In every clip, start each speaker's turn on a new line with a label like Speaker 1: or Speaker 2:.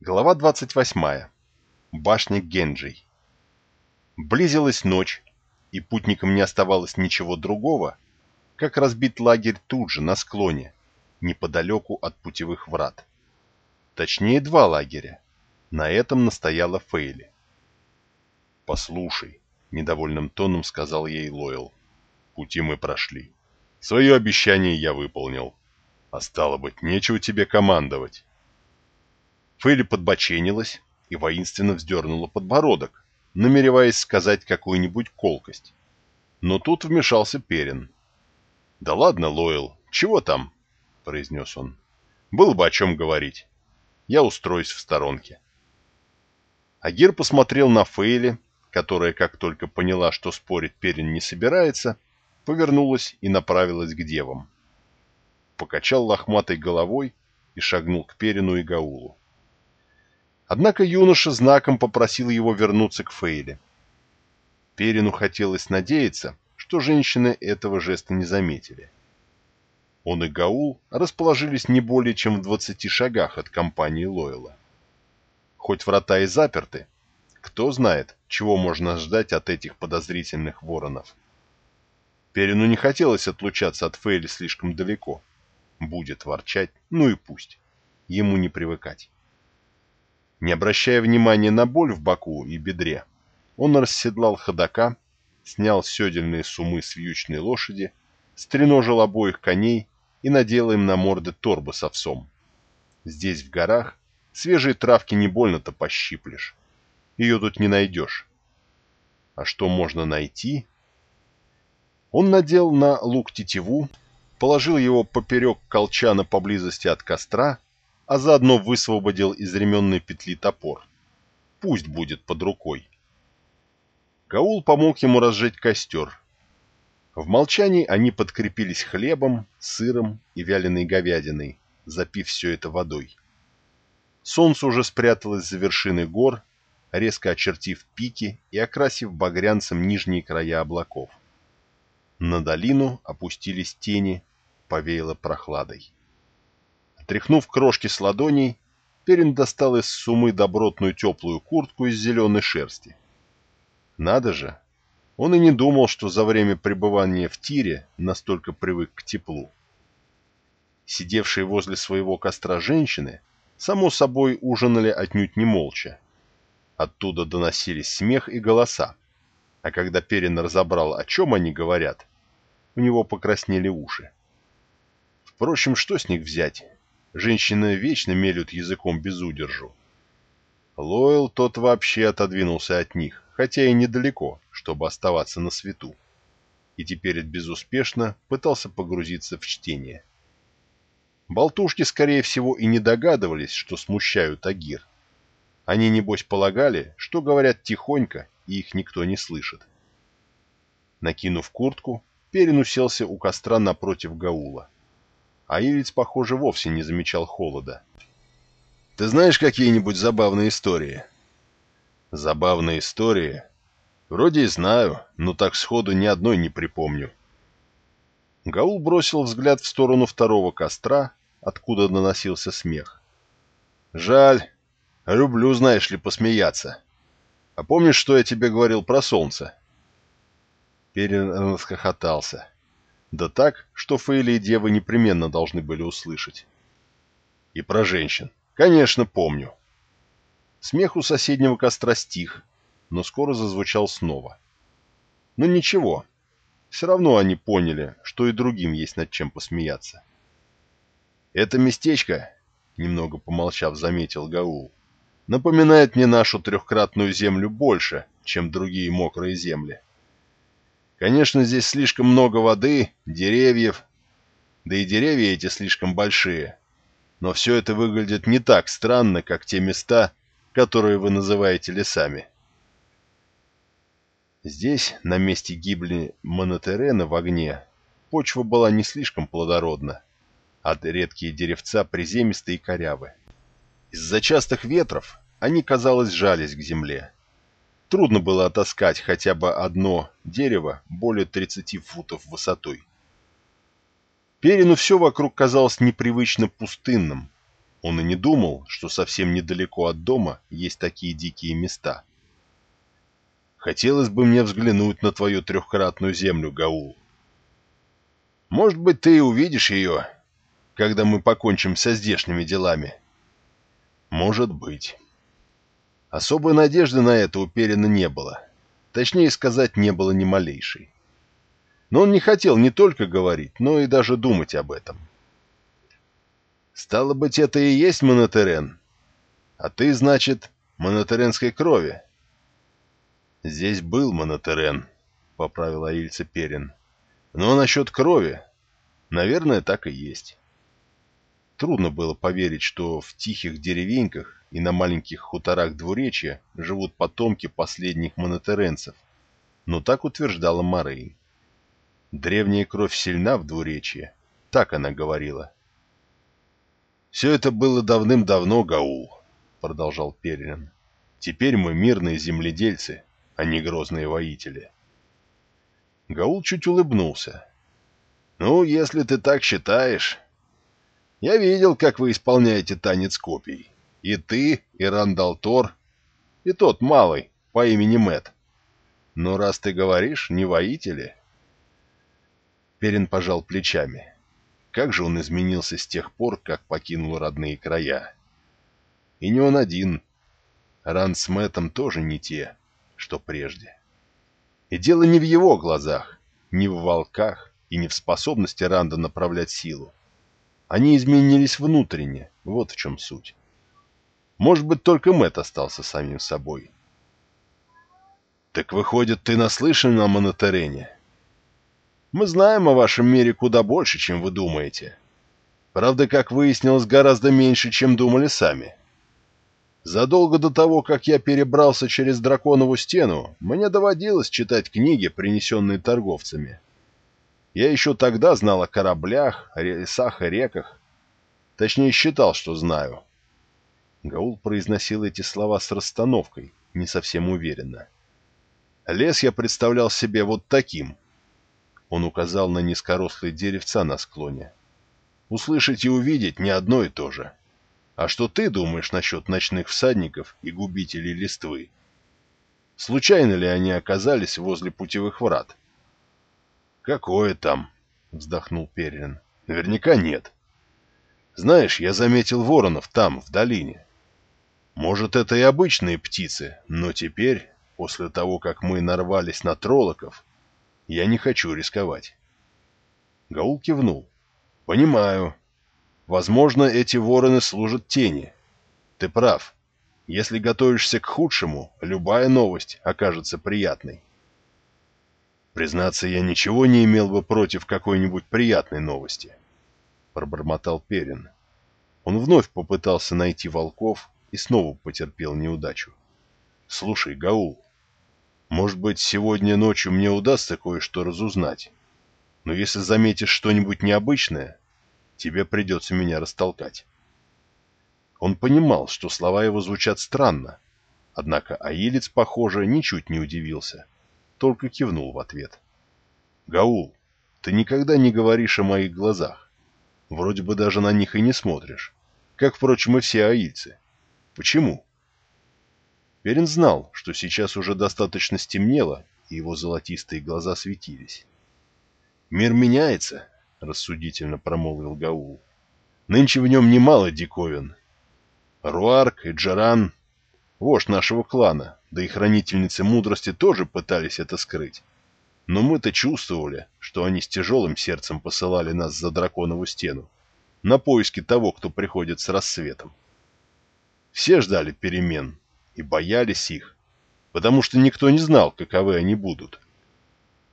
Speaker 1: Глава 28. Башня Генджей. Близилась ночь, и путникам не оставалось ничего другого, как разбить лагерь тут же, на склоне, неподалеку от путевых врат. Точнее, два лагеря. На этом настояла Фейли. «Послушай», — недовольным тоном сказал ей Лойл, — «пути мы прошли. Свое обещание я выполнил. А стало быть, нечего тебе командовать». Фейли подбоченилась и воинственно вздернула подбородок, намереваясь сказать какую-нибудь колкость. Но тут вмешался Перин. «Да ладно, Лойл, чего там?» — произнес он. «Было бы о чем говорить. Я устроюсь в сторонке». Агир посмотрел на Фейли, которая, как только поняла, что спорить Перин не собирается, повернулась и направилась к девам. Покачал лохматой головой и шагнул к Перину и Гаулу. Однако юноша знаком попросил его вернуться к Фейле. Перину хотелось надеяться, что женщины этого жеста не заметили. Он и Гаул расположились не более чем в двадцати шагах от компании Лойла. Хоть врата и заперты, кто знает, чего можно ждать от этих подозрительных воронов. Перину не хотелось отлучаться от Фейли слишком далеко. Будет ворчать, ну и пусть. Ему не привыкать. Не обращая внимания на боль в боку и бедре, он расседлал ходока, снял седельные сумы с вьючной лошади, стреножил обоих коней и надел им на морды торбы с овсом. Здесь, в горах, свежие травки не больно-то пощиплешь. Ее тут не найдешь. А что можно найти? Он надел на лук тетиву, положил его поперек колчана поблизости от костра а заодно высвободил из ременной петли топор. Пусть будет под рукой. Гаул помог ему разжечь костер. В молчании они подкрепились хлебом, сыром и вяленой говядиной, запив все это водой. Солнце уже спряталось за вершины гор, резко очертив пики и окрасив багрянцем нижние края облаков. На долину опустились тени, повеяло прохладой. Тряхнув крошки с ладоней, Перин достал из сумы добротную теплую куртку из зеленой шерсти. Надо же! Он и не думал, что за время пребывания в тире настолько привык к теплу. Сидевшие возле своего костра женщины, само собой, ужинали отнюдь не молча. Оттуда доносились смех и голоса. А когда Перин разобрал, о чем они говорят, у него покраснели уши. Впрочем, что с них взять? Женщины вечно мелют языком без удержу. Лойл тот вообще отодвинулся от них, хотя и недалеко, чтобы оставаться на свету. И теперь безуспешно пытался погрузиться в чтение. Болтушки, скорее всего, и не догадывались, что смущают Агир. Они, небось, полагали, что говорят тихонько, и их никто не слышит. Накинув куртку, Перин уселся у костра напротив Гаула а Ивиц, похоже, вовсе не замечал холода. «Ты знаешь какие-нибудь забавные истории?» «Забавные истории?» «Вроде и знаю, но так сходу ни одной не припомню». Гаул бросил взгляд в сторону второго костра, откуда доносился смех. «Жаль. Люблю, знаешь ли, посмеяться. А помнишь, что я тебе говорил про солнце?» Перин расхохотался. Да так, что Фейли и Девы непременно должны были услышать. И про женщин. Конечно, помню. Смех у соседнего костра стих, но скоро зазвучал снова. Но ничего, все равно они поняли, что и другим есть над чем посмеяться. «Это местечко», — немного помолчав, заметил Гаул, — «напоминает мне нашу трехкратную землю больше, чем другие мокрые земли». Конечно, здесь слишком много воды, деревьев, да и деревья эти слишком большие. Но все это выглядит не так странно, как те места, которые вы называете лесами. Здесь, на месте гибели Монотерена в огне, почва была не слишком плодородна, а редкие деревца приземистые и корявы. Из-за частых ветров они, казалось, жались к земле. Трудно было отыскать хотя бы одно дерево более 30 футов высотой. Перину все вокруг казалось непривычно пустынным, Он и не думал, что совсем недалеко от дома есть такие дикие места. Хотелось бы мне взглянуть на твою трехкратную землю, Гаул. Может быть, ты и увидишь ее, когда мы покончим со здешними делами. Может быть. Особой надежды на это у Перина не было. Точнее сказать, не было ни малейшей. Но он не хотел не только говорить, но и даже думать об этом. Стало быть, это и есть монотерен. А ты, значит, монотеренской крови. Здесь был монотерен, поправил Аильца Перин. Но насчет крови, наверное, так и есть. Трудно было поверить, что в тихих деревеньках и на маленьких хуторах двуречья живут потомки последних монотеренцев, но так утверждала Морейн. Древняя кровь сильна в двуречье, так она говорила. «Все это было давным-давно, Гаул», — продолжал Перин. «Теперь мы мирные земледельцы, а не грозные воители». Гаул чуть улыбнулся. «Ну, если ты так считаешь...» «Я видел, как вы исполняете танец копий. И ты, и Рандал Тор, и тот малый по имени Мэт. Но раз ты говоришь, не воители...» Перин пожал плечами. Как же он изменился с тех пор, как покинул родные края. И не он один. Ран с Мэттом тоже не те, что прежде. И дело не в его глазах, не в волках и не в способности Ранда направлять силу. Они изменились внутренне, вот в чем суть. Может быть, только Мэтт остался самим собой. «Так выходит, ты наслышан о Монотерене?» Мы знаем о вашем мире куда больше, чем вы думаете. Правда, как выяснилось, гораздо меньше, чем думали сами. Задолго до того, как я перебрался через драконову стену, мне доводилось читать книги, принесенные торговцами. Я еще тогда знал о кораблях, лесах и реках. Точнее, считал, что знаю. Гаул произносил эти слова с расстановкой, не совсем уверенно. Лес я представлял себе вот таким — он указал на низкорослые деревца на склоне. «Услышать и увидеть не одно и то же. А что ты думаешь насчет ночных всадников и губителей листвы? Случайно ли они оказались возле путевых врат?» «Какое там?» — вздохнул Перин. «Наверняка нет. Знаешь, я заметил воронов там, в долине. Может, это и обычные птицы, но теперь, после того, как мы нарвались на троллоков, я не хочу рисковать. Гаул кивнул. Понимаю. Возможно, эти вороны служат тени. Ты прав. Если готовишься к худшему, любая новость окажется приятной. Признаться, я ничего не имел бы против какой-нибудь приятной новости. Пробормотал Перин. Он вновь попытался найти волков и снова потерпел неудачу. Слушай, Гаул, может быть, сегодня ночью мне удастся кое-что разузнать. Но если заметишь что-нибудь необычное, тебе придется меня растолкать. Он понимал, что слова его звучат странно, однако Аилец, похоже, ничуть не удивился, только кивнул в ответ. «Гаул, ты никогда не говоришь о моих глазах. Вроде бы даже на них и не смотришь, как, впрочем, и все аильцы. Почему?» Перин знал, что сейчас уже достаточно стемнело, и его золотистые глаза светились. «Мир меняется», — рассудительно промолвил Гаул. «Нынче в нем немало диковин. Руарк и Джаран, вождь нашего клана, да и хранительницы мудрости тоже пытались это скрыть. Но мы-то чувствовали, что они с тяжелым сердцем посылали нас за драконову стену, на поиски того, кто приходит с рассветом. Все ждали перемен, и боялись их, потому что никто не знал, каковы они будут.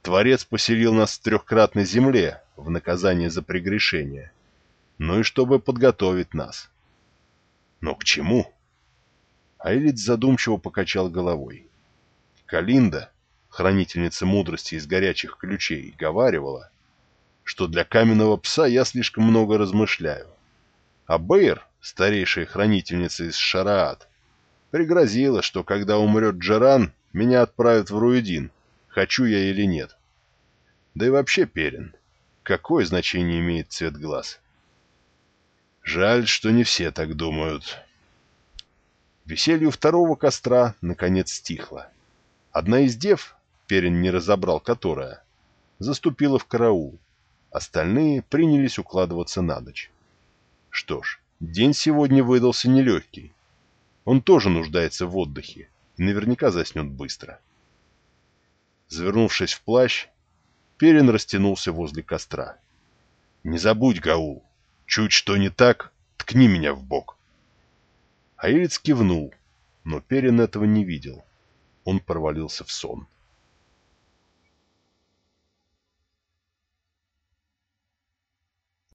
Speaker 1: Творец поселил нас в трехкратной земле в наказание за прегрешение, ну и чтобы подготовить нас. Но к чему? Айлиц задумчиво покачал головой. Калинда, хранительница мудрости из горячих ключей, говаривала, что для каменного пса я слишком много размышляю. А Бэйр, старейшая хранительница из Шараат, Пригрозила, что когда умрет Джеран, меня отправят в Руидин, хочу я или нет. Да и вообще, Перин, какое значение имеет цвет глаз? Жаль, что не все так думают. Веселье второго костра наконец стихло. Одна из дев, Перин не разобрал которая, заступила в караул. Остальные принялись укладываться на ночь. Что ж, день сегодня выдался нелегкий. Он тоже нуждается в отдыхе и наверняка заснет быстро. Завернувшись в плащ, Перин растянулся возле костра. «Не забудь, Гаул, чуть что не так, ткни меня в бок». Аилец кивнул, но Перин этого не видел. Он провалился в сон.